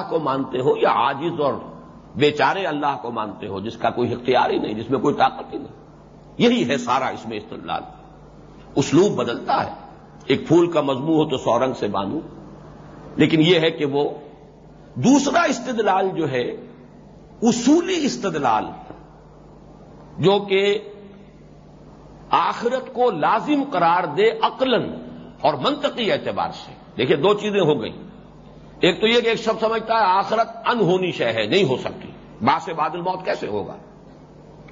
اللہ کو مانتے ہو یا عاجز اور بیچارے اللہ کو مانتے ہو، جس کا کوئی اختیار ہی نہیں، جس میں کوئی طاقت ہی نہیں۔ یہی ہے سارا اس میں استدلال۔ اسلوب بدلتا ہے۔ ایک پھول کا مضمون ہو تو سورنگ سے باندھو۔ لیکن یہ ہے کہ وہ دوسرا استدلال جو ہے، اصولی استدلال، جو کہ آخرت کو لازم قرار دے عقلن اور منطقی اعتبار سے۔ دیکھیے، دو چیزیں ہو گئی ایک تو یہ کہ ایک شخص سمجھتا ہے آخرت ان ہونی شہ ہے، نہیں ہو سکتی۔ باس سے بادل موت کیسے ہوگا؟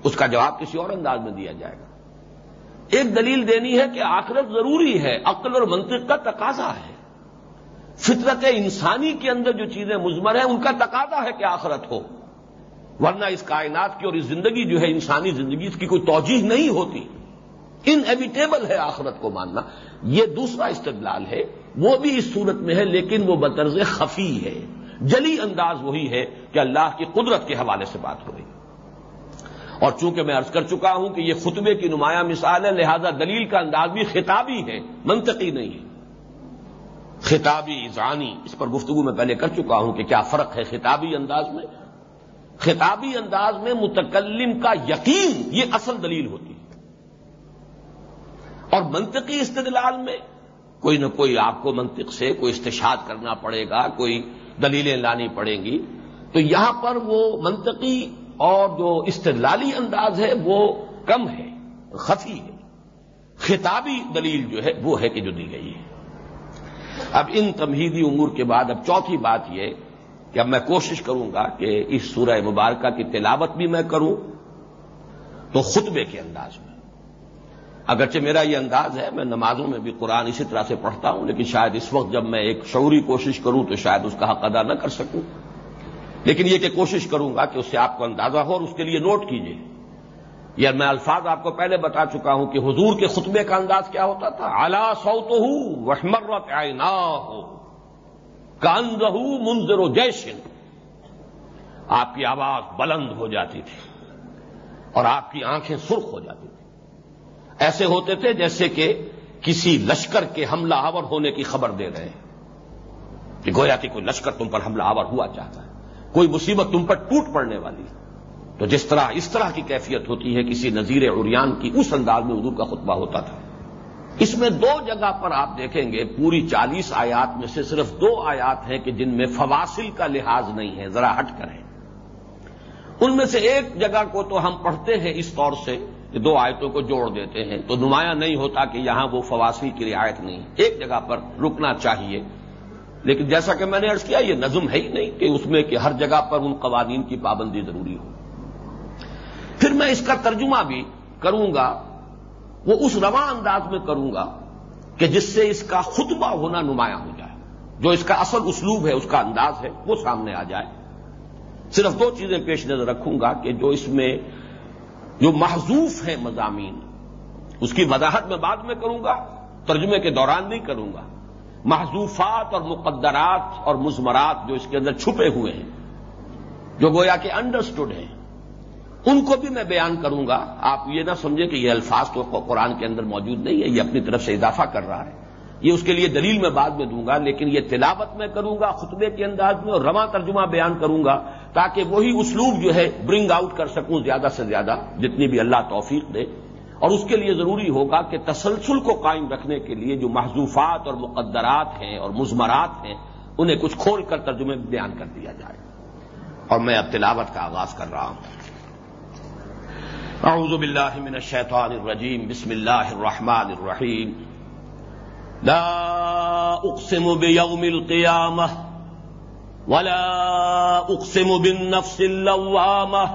اس کا جواب کسی اور انداز میں دیا جائے گا۔ ایک دلیل دینی ہے کہ آخرت ضروری ہے، عقل اور منطق کا تقاضا ہے۔ فطرت انسانی کے اندر جو چیزیں مزمر ہیں، ان کا تقاضا ہے کہ آخرت ہو۔ ورنہ اس کائنات کی اور اس زندگی جو ہے، انسانی زندگی، اس کی کوئی توجہ نہیں ہوتی۔ ان ایویٹیبل ہے آخرت کو ماننا۔ یہ دوسرا استدلال ہے۔ وہ بھی اس صورت میں ہے، لیکن وہ بطرز خفی ہے۔ جلی انداز وہی ہے کہ اللہ کی قدرت کے حوالے سے بات ہو رہی۔ اور چونکہ میں ارض کر چکا ہوں کہ یہ خطبے کی نمایاں مثال ہے، لہذا دلیل کا انداز بھی خطابی ہے، منطقی نہیں ہے۔ خطابی ازانی اس پر گفتگو میں پہلے کر چکا ہوں کہ کیا فرق ہے خطابی انداز میں؟ خطابی انداز میں متکلم کا یقین، یہ اصل دلیل ہوتی ہے۔ اور منطقی استدلال میں کوئی نہ کوئی آپ کو منطق سے کوئی استشاد کرنا پڑے گا، کوئی دلیلیں لانی پڑیں گی۔ تو یہاں پر وہ منطقی اور جو استدلالی انداز ہے وہ کم ہے، خفی ہے۔ خطابی دلیل جو ہے وہ ہے کہ جو دی گئی ہے۔ اب ان تمہیدی امور کے بعد اب چوتھی بات یہ کہ اب میں کوشش کروں گا کہ اس سورہ مبارکہ کی تلاوت بھی میں کروں تو خطبے کے انداز میں۔ اگرچہ میرا یہ انداز ہے، میں نمازوں میں بھی قرآن اسی طرح سے پڑھتا ہوں، لیکن شاید اس وقت جب میں ایک شعوری کوشش کروں تو شاید اس کا حق ادا نہ کر سکوں۔ لیکن یہ کہ کوشش کروں گا کہ اس سے آپ کو اندازہ ہو اور اس کے لیے نوٹ کیجیے یا میں الفاظ آپ کو پہلے بتا چکا ہوں کہ حضور کے خطبے کا انداز کیا ہوتا تھا۔ اعلی سو تو ہوں وشمرت ہو کاند منظر و جیشن آپ کی آواز بلند ہو جاتی تھی اور آپ کی آنکھیں سرخ ہو جاتی تھی ایسے ہوتے تھے جیسے کہ کسی لشکر کے حملہ آور ہونے کی خبر دے رہے ہیں۔ کہ گویا کہ کوئی لشکر تم پر حملہ آور ہوا چاہتا ہے۔ کوئی مصیبت تم پر ٹوٹ پڑنے والی۔ تو جس طرح اس طرح کی کیفیت ہوتی ہے، کسی نظیر اریان کی اس انداز میں اردو کا خطبہ ہوتا تھا۔ اس میں دو جگہ پر آپ دیکھیں گے، پوری چالیس آیات میں سے صرف دو آیات ہیں کہ جن میں فواصل کا لحاظ نہیں ہے، ذرا ہٹ کر ہے ان میں سے ایک جگہ کو تو ہم پڑھتے ہیں اس طور سے کہ دو آیتوں کو جوڑ دیتے ہیں تو نمایاں نہیں ہوتا کہ یہاں وہ فواصل کی رعایت نہیں ایک جگہ پر رکنا چاہیے۔ لیکن جیسا کہ میں نے ارض کیا، یہ نظم ہے ہی نہیں کہ اس میں کہ ہر جگہ پر ان قوانین کی پابندی ضروری ہو۔ پھر میں اس کا ترجمہ بھی کروں گا، وہ اس رواں انداز میں کروں گا کہ جس سے اس کا خطبہ ہونا نمایاں ہو جائے۔ جو اس کا اصل اسلوب ہے، اس کا انداز ہے، وہ سامنے آ جائے۔ صرف دو چیزیں پیش نظر رکھوں گا کہ جو اس میں جو محضوف ہیں مضامین، اس کی وضاحت میں بعد میں کروں گا، ترجمے کے دوران نہیں کروں گا۔ محضوفات اور مقدرات اور مزمرات جو اس کے اندر چھپے ہوئے ہیں، جو گویا کہ انڈرسٹوڈ ہیں، ان کو بھی میں بیان کروں گا۔ آپ یہ نہ سمجھیں کہ یہ الفاظ تو قرآن کے اندر موجود نہیں ہے یہ اپنی طرف سے اضافہ کر رہا ہے۔ یہ اس کے لیے دلیل میں بعد میں دوں گا، لیکن یہ تلاوت میں کروں گا، خطبے کے انداز میں اور رواں ترجمہ بیان کروں گا۔ تاکہ وہی اسلوب جو ہے برنگ آؤٹ کر سکوں زیادہ سے زیادہ جتنی بھی اللہ توفیق دے۔ اور اس کے لیے ضروری ہوگا کہ تسلسل کو قائم رکھنے کے لیے جو محضوفات اور مقدرات ہیں اور مزمرات ہیں، انہیں کچھ کھول کر ترجمے بیان کر دیا جائے۔ اور میں اب تلاوت کا آغاز کر رہا ہوں۔ اعوذ باللہ من الشیطان الرجیم، بسم اللہ الرحمن الرحیم۔ لا اقسم بیوم القیامہ۔ ولا اقسم بالنفس اللوامہ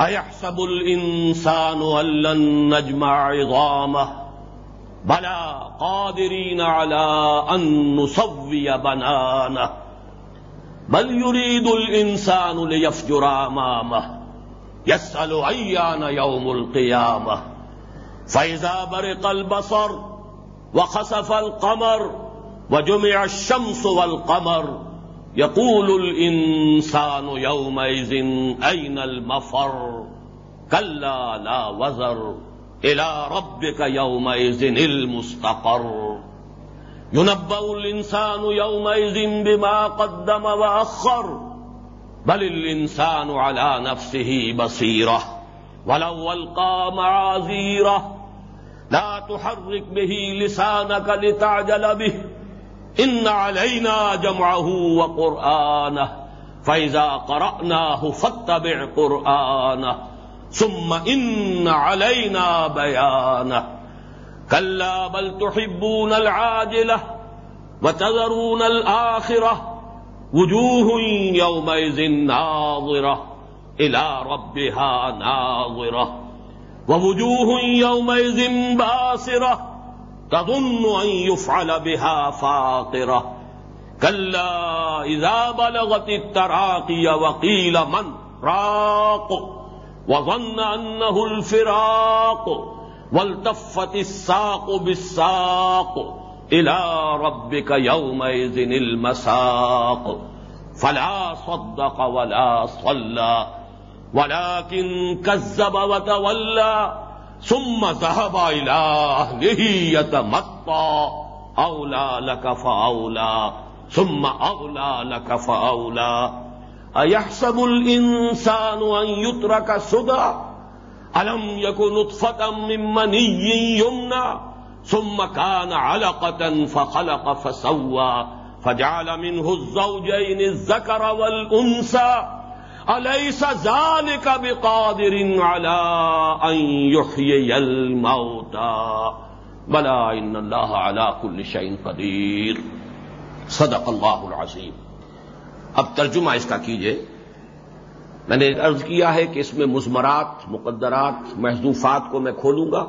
أيحسب الإنسان أن لن نجمع عظامه بلى قادرين على أن نصوي بنانه بل يريد الإنسان ليفجر أمامه يسأل أيان يوم القيامة فإذا برق البصر وخسف القمر وجمع الشمس والقمر يقول الانسان يومئذ اين المفر؟ كلا لا وزر. الى ربك يومئذ المستقر. ينبأ الإنسان يومئذ بما قدم وأخر. بل الإنسان على نفسه بصيرة. ولو ألقى معاذيره، لا تحرك به لسانك لتعجل به. إن علينا جمعه وقرآنه فإذا قرأناه فاتبع قرآنه ثم إن علينا بيانه كلا بل تحبون العاجلة وتذرون الآخرة وجوه يومئذ ناظرة إلى ربها ناظرة ووجوه يومئذ باسرة تظن أن يفعل بها فاقرة. كلا إذا بلغت التراقي وقيل من؟ راق. وظن أنه الفراق. والتفت الساق بالساق. الى ربك يومئذ المساق. فلا صدق ولا صلى. ولكن كذب وتولى. ثم ذهب الى اهله يتمطى. اولى لك فاولى ثم اولى لك فاولى ايحسب الانسان ان يترك سدى؟ الم یک نطفة من منی یمنا ثم كان علقة فخلق فسوى. فجعل منه الزوجين الذكر والانثى والأنثى أليس ذلك بقادر على أن يحيي الموتى؟ بلى إن الله على كل شيء قدير. صدق الله العظيم. اب ترجمہ اس کا کیجیے. میں نے عرض کیا ہے کہ اس میں مزمرات، مقدرات محضوفات کو میں کھولوں گا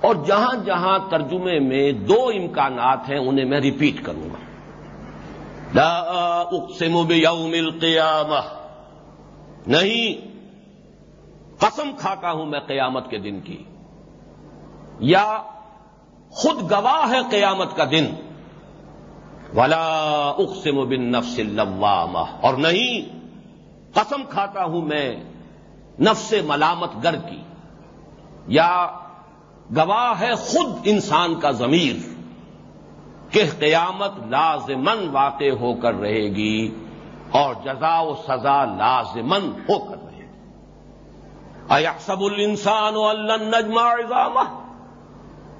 اور جہاں جہاں ترجمے میں دو امکانات ہیں انہیں میں ریپیٹ کروں گا. لا اقسم بیوم القیامہ نہیں، قسم کھاتا ہوں میں قیامت کے دن کی۔ یا خود گواہ ہے قیامت کا دن۔ ولا اقسم بن نفس اللوامہ اور نہیں، قسم کھاتا ہوں میں نفس ملامت گر کی۔ یا گواہ ہے خود انسان کا ضمیر کہ قیامت لازمن واقع ہو کر رہے گی۔ اور جزا و سزا لازمن ہو کر رہے گی ایسب الانسان و اللہ نجما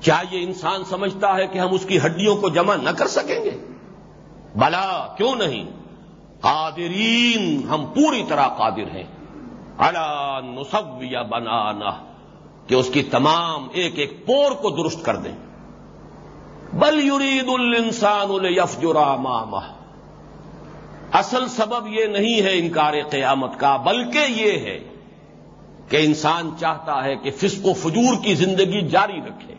کیا یہ انسان سمجھتا ہے کہ ہم اس کی ہڈیوں کو جمع نہ کر سکیں گے؟ بلا، کیوں نہیں؟ قادرین، ہم پوری طرح قادر ہیں۔ اللہ نصویہ بنانا کہ اس کی تمام ایک ایک پور کو درست کر دیں۔ بل یرید الانسان الفجرا ماما اصل سبب یہ نہیں ہے انکار قیامت کا، بلکہ یہ ہے کہ انسان چاہتا ہے کہ فسق و فجور کی زندگی جاری رکھے۔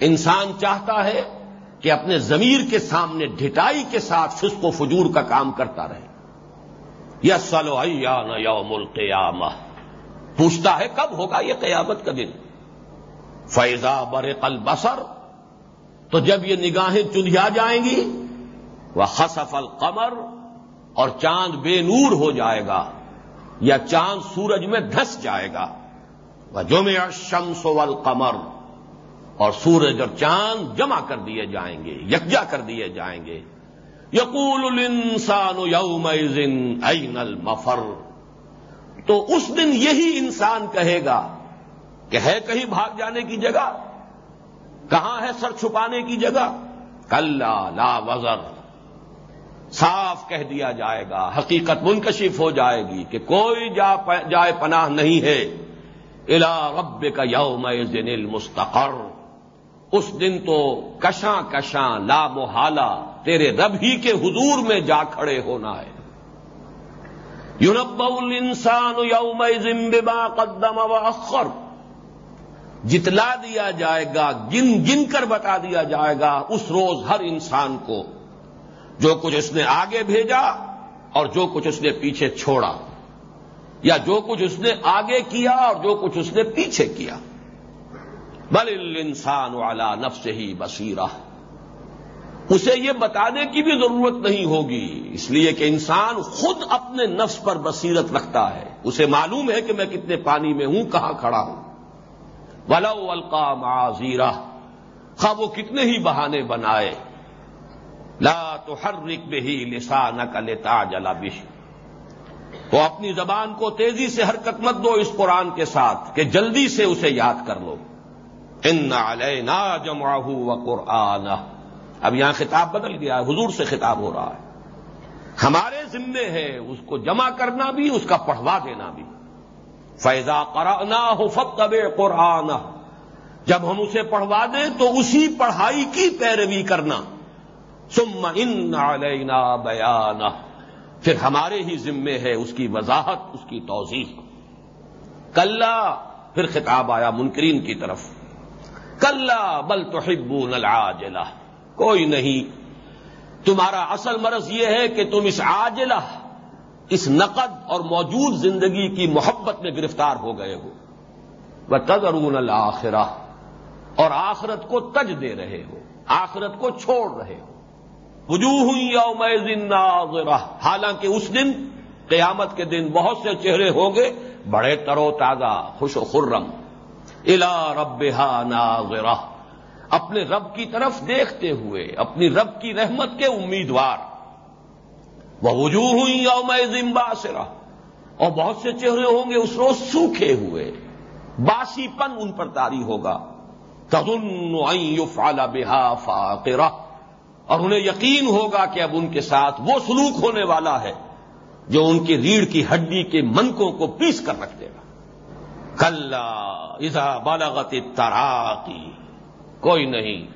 انسان چاہتا ہے کہ اپنے ضمیر کے سامنے ڈھٹائی کے ساتھ فسق و فجور کا کام کرتا رہے۔ یس سلو یوم القیامہ۔ پوچھتا ہے کب ہوگا یہ قیامت کا دن۔ فیضا بر قل بسر تو جب یہ نگاہیں چندیا جائیں گی وہ خصف القمر اور چاند بے نور ہو جائے گا یا چاند سورج میں دھس جائے گا۔ وہ جمع شمس والقمر۔ اور سورج اور چاند جمع کر دیے جائیں گے، یکجا کر دیے جائیں گے۔ یقول الانسان یوم این المفر۔ تو اس دن یہی انسان کہے گا کہ ہے کہیں بھاگ جانے کی جگہ؟ کہاں ہے سر چھپانے کی جگہ؟ کل لا وزر۔ صاف کہہ دیا جائے گا، حقیقت منکشف ہو جائے گی کہ کوئی جا جائے پناہ نہیں ہے۔ الا رب کا یوم المستقر۔ اس دن تو کشاں کشاں، لا محالہ، تیرے رب ہی کے حضور میں جا کھڑے ہونا ہے۔ یونب الانسان یوم بما قدم و جتلا دیا جائے گا، گن گن کر بتا دیا جائے گا اس روز ہر انسان کو۔ جو کچھ اس نے آگے بھیجا اور جو کچھ اس نے پیچھے چھوڑا یا جو کچھ اس نے آگے کیا اور جو کچھ اس نے پیچھے کیا۔ بل انسان والا نفس ہی بصیرہ۔ اسے یہ بتانے کی بھی ضرورت نہیں ہوگی، اس لیے کہ انسان خود اپنے نفس پر بصیرت رکھتا ہے۔ اسے معلوم ہے کہ میں کتنے پانی میں ہوں، کہاں کھڑا ہوں۔ ولو القا معذیرہ خواہ وہ کتنے ہی بہانے بنائے۔ لا تو ہر رک ہی لسا نہ کا لیتا جلا بش تو اپنی زبان کو تیزی سے حرکت مت دو اس قرآن کے ساتھ کہ جلدی سے اسے یاد کر لو۔ ان علینا جمعہ و قرآن اب یہاں خطاب بدل گیا ہے، حضور سے خطاب ہو رہا ہے۔ ہمارے ذمے ہے اس کو جمع کرنا بھی، اس کا پڑھوا دینا بھی۔ فیضا قرآنا ہو فتب قرآن جب ہم اسے پڑھوا دیں تو اسی پڑھائی کی پیروی کرنا۔ سم ان علینا بیان پھر ہمارے ہی ذمے ہے اس کی وضاحت، اس کی توضیح۔ کل پھر خطاب آیا منکرین کی طرف۔ کل بل تو حبون کوئی نہیں۔ تمہارا اصل مرض یہ ہے کہ تم اس عاجلہ، اس نقد اور موجود زندگی کی محبت میں گرفتار ہو گئے ہو۔ وہ تذرون الآخرہ اور آخرت کو تج دے رہے ہو، آخرت کو چھوڑ رہے ہو۔ وجوہ یوم ناظرہ۔ حالانکہ اس دن، قیامت کے دن بہت سے چہرے ہوں گے، بڑے ترو تازہ، خوش و خرم۔ الا رب ناظرہ۔ اپنے رب کی طرف دیکھتے ہوئے، اپنی رب کی رحمت کے امیدوار۔ وہ وجوہ ہوئی یوم زمبا اور بہت سے چہرے ہوں گے، اس روز سوکھے ہوئے۔ باسی پن ان پر تاری ہوگا۔ تزن بحا فاقرہ اور انہیں یقین ہوگا کہ اب ان کے ساتھ وہ سلوک ہونے والا ہے جو ان کی ریڑھ کی ہڈی کے منکوں کو پیس کر رکھ دے گا۔ کل ازا بالغت تراقی کوئی نہیں۔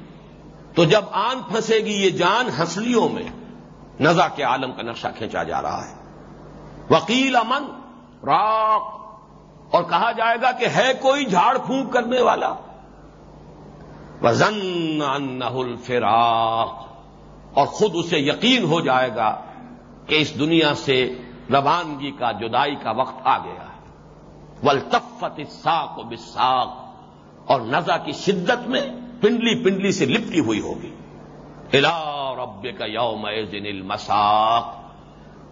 تو جب آن پھنسے گی یہ جان ہنسلیوں میں، نزا کے عالم کا نقشہ کھینچا جا رہا ہے۔ وکیل امن راک اور کہا جائے گا کہ ہے کوئی جھاڑ پھونک کرنے والا۔ وزن الفراق۔ اور خود اسے یقین ہو جائے گا کہ اس دنیا سے روانگی کا، جدائی کا وقت آ گیا ہے۔ ولطفت ساک و بساک اور نزا کی شدت میں پنڈلی پنڈلی سے لپٹی ہوئی ہوگی۔ الا رب کا یوم دن المساق۔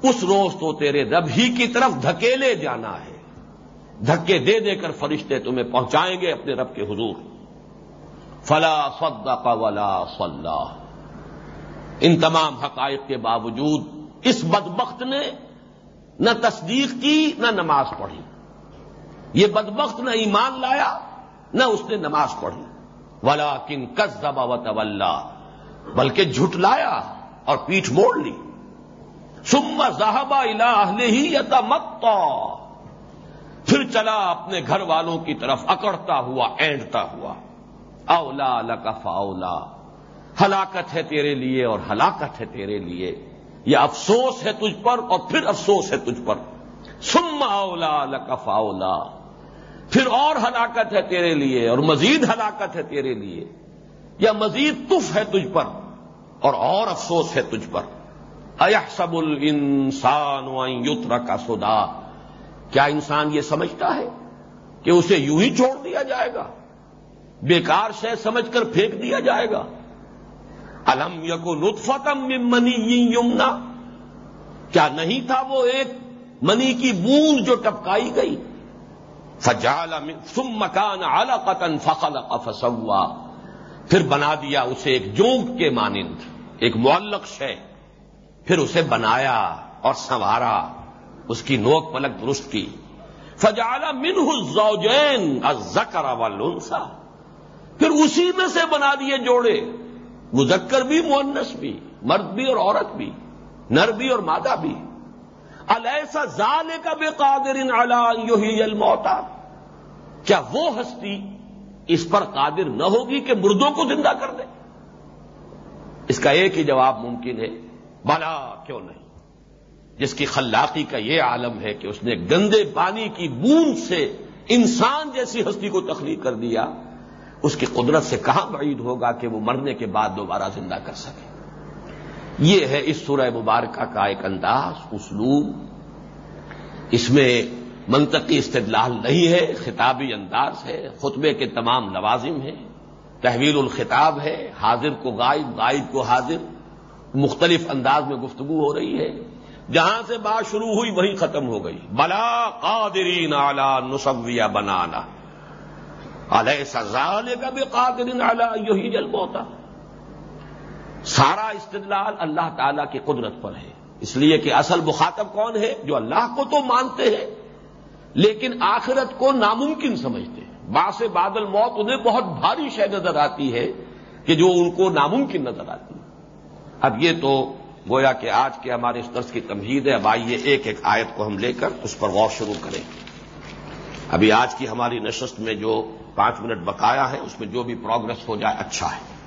اس روز تو تیرے رب ہی کی طرف دھکیلے جانا ہے۔ دھکے دے دے کر فرشتے تمہیں پہنچائیں گے اپنے رب کے حضور۔ فلا صدق ولا صلہ ان تمام حقائق کے باوجود اس بدبخت نے نہ تصدیق کی، نہ نماز پڑھی۔ یہ بدبخت نہ ایمان لایا، نہ اس نے نماز پڑھی۔ ولا کن کس دبا بلکہ جھٹلایا اور پیٹھ موڑ لی۔ سما صاحبہ اہل ہی یا مت پھر چلا اپنے گھر والوں کی طرف اکڑتا ہوا اینڈتا ہوا۔ اولا لکف اولا ہلاکت ہے تیرے لیے اور ہلاکت ہے تیرے لیے۔ یہ افسوس ہے تجھ پر اور پھر افسوس ہے تجھ پر۔ سما اولا لکف اولا پھر اور ہلاکت ہے تیرے لیے اور مزید ہلاکت ہے تیرے لیے۔ یا مزید تف ہے تجھ پر اور اور افسوس ہے تجھ پر۔ سب السان یوتر کا سودا کیا انسان یہ سمجھتا ہے کہ اسے یوں ہی چھوڑ دیا جائے گا؟ بیکار شے سمجھ کر پھینک دیا جائے گا؟ الم یقو لطفتم منی یمنا۔ کیا نہیں تھا وہ ایک منی کی بوند جو ٹپکائی گئی؟ فجال سم مکان اعلی قطن فخل فسوا۔ پھر بنا دیا اسے ایک جونگ کے مانند۔ ایک معلق شے۔ پھر اسے بنایا اور سنوارا۔ اس کی نوک پلک درست کی۔ فجالا منہ الزوجین الزکر والانسا پھر اسی میں سے بنا دیے جوڑے۔ مذکر بھی مونس بھی، مرد بھی اور عورت بھی، نر بھی اور مادہ بھی۔ السا زال کا بے قادر ہی الموتا کیا وہ ہستی اس پر قادر نہ ہوگی کہ مردوں کو زندہ کر دے؟ اس کا ایک ہی جواب ممکن ہے بالا کیوں نہیں؟ جس کی خلاقی کا یہ عالم ہے کہ اس نے گندے پانی کی بوند سے انسان جیسی ہستی کو تخلیق کر دیا اس کی قدرت سے کہاں بعید ہوگا کہ وہ مرنے کے بعد دوبارہ زندہ کر سکے؟ یہ ہے اس سورہ مبارکہ کا ایک انداز، اسلوب۔ اس میں منطقی استدلال نہیں ہے، خطابی انداز ہے، خطبے کے تمام لوازم ہیں۔ تحویل الخطاب ہے، حاضر کو غائب غائب کو حاضر۔ مختلف انداز میں گفتگو ہو رہی ہے۔ جہاں سے بات شروع ہوئی وہی ختم ہو گئی۔ بلا قادرین اعلی نصویہ بنانا۔ علیہ سزال کا بھی قادر یہی جل ہوتا سارا استدلال اللہ تعالی کی قدرت پر ہے. اس لیے کہ اصل مخاطب کون ہے؟ جو اللہ کو تو مانتے ہیں، لیکن آخرت کو ناممکن سمجھتے ہیں. باس بادل موت انہیں بہت بھاری شے نظر آتی ہے کہ جو ان کو ناممکن نظر آتی ہے. اب یہ تو گویا کہ آج کے ہمارے اس درس کی تمہید ہے، اب آئیے ایک ایک آیت کو ہم لے کر اس پر غور شروع کریں۔ ابھی آج کی ہماری نشست میں جو پانچ منٹ بقایا ہے، اس میں جو بھی پروگرس ہو جائے اچھا ہے۔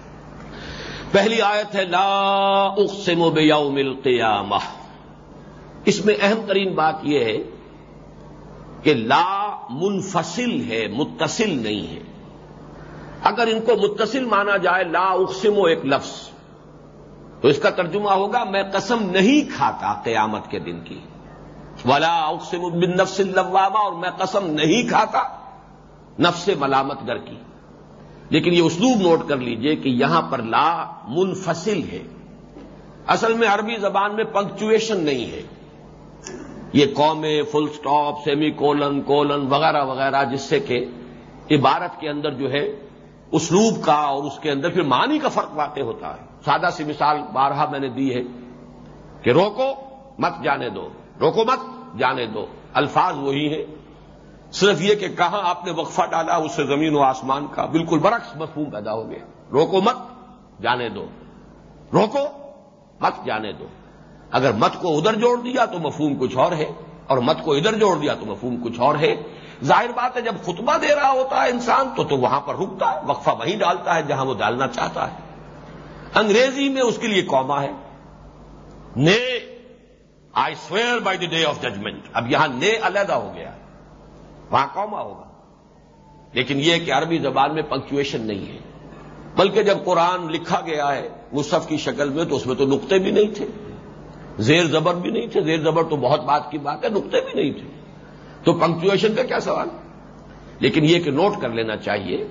پہلی آیت ہے، لا اقسم بیوم القیامہ۔ اس میں اہم ترین بات یہ ہے کہ لا منفصل ہے، متصل نہیں ہے۔ اگر ان کو متصل مانا جائے، لا اقسم و ایک لفظ، تو اس کا ترجمہ ہوگا، میں قسم نہیں کھاتا قیامت کے دن کی۔ ولا اقسم بن نفس اللوامہ اور میں قسم نہیں کھاتا نفس ملامت گر کی۔ لیکن یہ اسلوب نوٹ کر لیجیے کہ یہاں پر لا منفصل ہے۔ اصل میں عربی زبان میں پنکچویشن نہیں ہے۔ یہ قومیں full stop semicolon colon وغیرہ وغیرہ، جس سے کہ عبارت کے اندر جو ہے اسلوب کا اور اس کے اندر پھر معنی کا فرق واقع ہوتا ہے۔ سادہ سی مثال بارہا میں نے دی ہے کہ روکو مت جانے دو۔ روکو مت جانے دو۔ الفاظ وہی ہیں۔ صرف یہ کہ کہاں آپ نے وقفہ ڈالا، اس سے زمین و آسمان کا بالکل برعکس مفہوم پیدا ہو گیا۔ روکو مت جانے دو۔ روکو، مت، جانے دو۔ اگر مت کو ادھر جوڑ دیا تو مفہوم کچھ اور ہے، اور مت کو ادھر جوڑ دیا تو مفہوم کچھ اور ہے۔ ظاہر بات ہے، جب خطبہ دے رہا ہوتا ہے انسان، تو تو وہاں پر رکتا ہے وقفہ وہیں ڈالتا ہے جہاں وہ ڈالنا چاہتا ہے۔ انگریزی میں اس کے لیے قوما ہے۔ نے I swear by the day of judgement اب یہاں نے علیحدہ ہو گیا وہاں قوما ہوگا۔ لیکن یہ کہ عربی زبان میں پنکچویشن نہیں ہے۔ بلکہ جب قرآن لکھا گیا ہے مصحف کی شکل میں تو اس میں تو نقطے بھی نہیں تھے۔ زیر زبر بھی نہیں تھے۔ زیر زبر تو بہت بات کی بات ہے، نقطے بھی نہیں تھے۔ تو پنکچویشن کا کیا سوال؟ لیکن یہ کہ نوٹ کر لینا چاہیے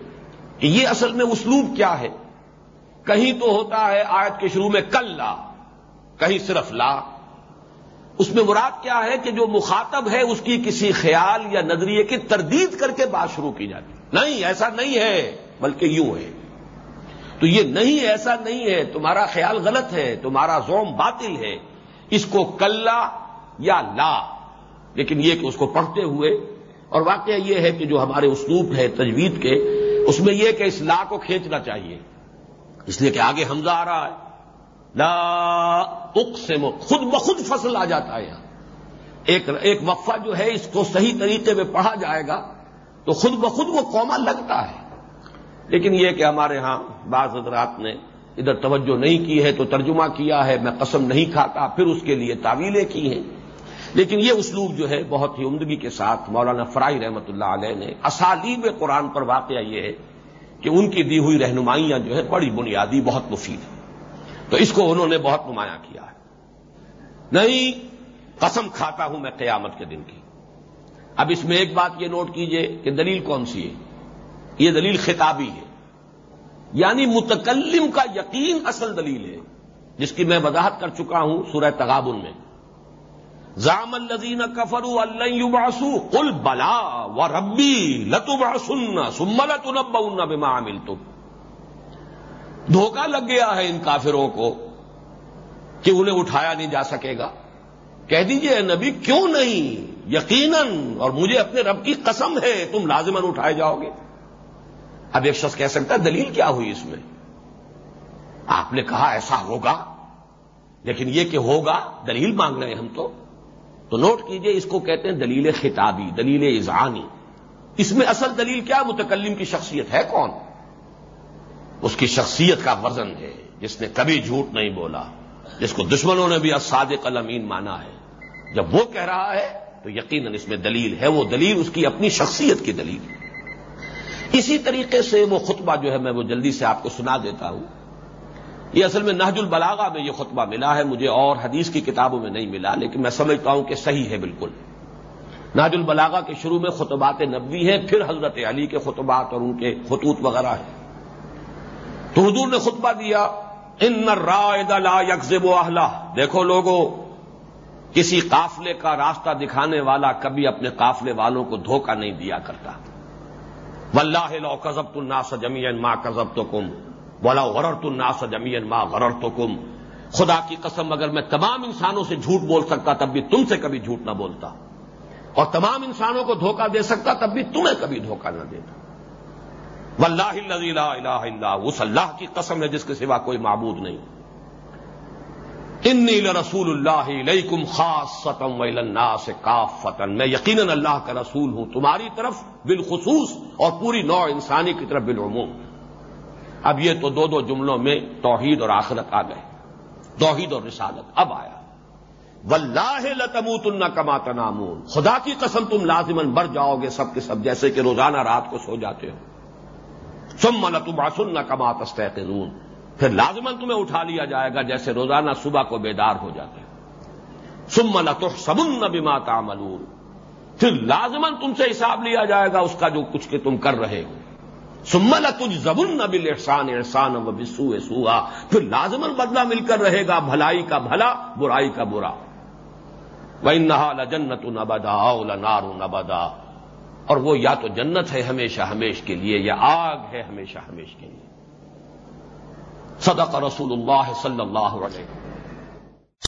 کہ یہ اصل میں اسلوب کیا ہے۔ کہیں تو ہوتا ہے آیت کے شروع میں کل لا کہیں صرف لا۔ اس میں مراد کیا ہے کہ جو مخاطب ہے اس کی کسی خیال یا نظریے کی تردید کر کے بات شروع کی جاتی نہیں، ایسا نہیں ہے، بلکہ یوں ہے۔ تو یہ نہیں، ایسا نہیں ہے۔ تمہارا خیال غلط ہے، تمہارا زوم باطل ہے۔ اس کو کلا یا لا۔ لیکن یہ کہ اس کو پڑھتے ہوئے، اور واقعہ یہ ہے کہ جو ہمارے اسلوب ہے تجوید کے، اس میں یہ کہ اس لا کو کھینچنا چاہیے۔ اس لیے کہ آگے حمزہ آ رہا ہے۔ لا اقسم، خود بخود فصل آ جاتا ہے یہاں۔ ایک ایک وقفہ جو ہے، اس کو صحیح طریقے میں پڑھا جائے گا تو خود بخود وہ قوما لگتا ہے۔ لیکن یہ کہ ہمارے ہاں بعض حضرات نے ادھر توجہ نہیں کی ہے تو ترجمہ کیا ہے، میں قسم نہیں کھاتا، پھر اس کے لیے تعویلیں کی ہیں۔ لیکن یہ اسلوب جو ہے، بہت ہی عمدگی کے ساتھ مولانا فرائی رحمت اللہ علیہ نے اسالیب قرآن پر واقعہ یہ ہے کہ ان کی دی ہوئی رہنمائیاں جو ہے بڑی بنیادی، بہت مفید ہیں۔ تو اس کو انہوں نے بہت نمایاں کیا ہے۔ نہیں، قسم کھاتا ہوں میں قیامت کے دن کی۔ اب اس میں ایک بات یہ نوٹ کیجیے کہ دلیل کون سی ہے؟ یہ دلیل خطابی ہے۔ یعنی متکلم کا یقین اصل دلیل ہے۔ جس کی میں وضاحت کر چکا ہوں سورہ تغابن میں۔ زام الزین کفرو اللہ کل بلا و ربی لتبا سننا سملت نبا بما عمل تم دھوکہ لگ گیا ہے ان کافروں کو کہ انہیں اٹھایا نہیں جا سکے گا۔ کہہ دیجیے نبی، کیوں نہیں؟ یقیناً، اور مجھے اپنے رب کی قسم ہے، تم لازمن اٹھائے جاؤ گے۔ اب ایک شخص کہہ سکتا ہے، دلیل کیا ہوئی اس میں؟ آپ نے کہا ایسا ہوگا، لیکن یہ کہ ہوگا، دلیل مانگ رہے ہیں ہم تو۔ تو نوٹ کیجیے، اس کو کہتے ہیں دلیل خطابی، دلیل اذعانی۔ اس میں اصل دلیل کیا؟ متکلم کی شخصیت ہے کون؟ اس کی شخصیت کا وزن ہے، جس نے کبھی جھوٹ نہیں بولا، جس کو دشمنوں نے بھی اسادق الامین مانا ہے۔ جب وہ کہہ رہا ہے، تو یقیناً اس میں دلیل ہے، وہ دلیل اس کی اپنی شخصیت کی دلیل۔ ہے اسی طریقے سے وہ خطبہ جو ہے، میں وہ جلدی سے آپ کو سنا دیتا ہوں۔ یہ اصل میں نہج البلاغا میں یہ خطبہ ملا ہے، مجھے اور حدیث کی کتابوں میں نہیں ملا، لیکن میں سمجھتا ہوں کہ صحیح ہے بالکل۔ ناج البلاغا کے شروع میں خطبات نبوی ہیں، پھر حضرت علی کے خطبات اور ان کے خطوط وغیرہ ہیں۔ تو حضور نے خطبہ دیا، ان رائے لا یکزب و اہلا دیکھو لوگوں کسی قافلے کا راستہ دکھانے والا کبھی اپنے قافلے والوں کو دھوکہ نہیں دیا کرتا۔ ولہ لو کزب الناس جمین ماں کزب تو کم ولا غرر الناس جمین ماں غرر تو کم خدا کی قسم، اگر میں تمام انسانوں سے جھوٹ بول سکتا، تب بھی تم سے کبھی جھوٹ نہ بولتا۔ اور تمام انسانوں کو دھوکہ دے سکتا، تب بھی تمہیں کبھی دھوکہ نہ دیتا۔ ولہ اللہ اس اللہ کی قسم ہے جس کے سوا کوئی معبود نہیں۔ انی رسول اللہ علیکم خاص ستم سے کاف فتن میں یقیناً اللہ کا رسول ہوں، تمہاری طرف بالخصوص اور پوری نو انسانی کی طرف بالعموم۔ اب یہ تو دو دو جملوں میں توحید اور آخرت آ گئے۔ توحید اور رسالت اب آیا۔ واللہ لتموت ان کما تنامون۔ خدا کی قسم تم لازمن بر جاؤ گے سب کے سب، جیسے کہ روزانہ رات کو سو جاتے ہو۔ سم تم آسن کما تستون پھر لازمن تمہیں اٹھا لیا جائے گا جیسے روزانہ صبح کو بیدار ہو جاتے ہو سم لتح سمن بما تعملون۔ پھر لازمن تم سے حساب لیا جائے گا اس کا جو کچھ کہ تم کر رہے ہو۔ سمل تج زبن بل احسان احسان و بسو سوا پھر لازمن بدلہ مل کر رہے گا، بھلائی کا بھلا، برائی کا برا۔ وہ نہا لجنت نبدا نار نبدا اور وہ یا تو جنت ہے ہمیشہ ہمیش کے لیے، یا آگ ہے ہمیشہ ہمیش کے لیے۔ صدق رسول اللہ صلی اللہ علیہ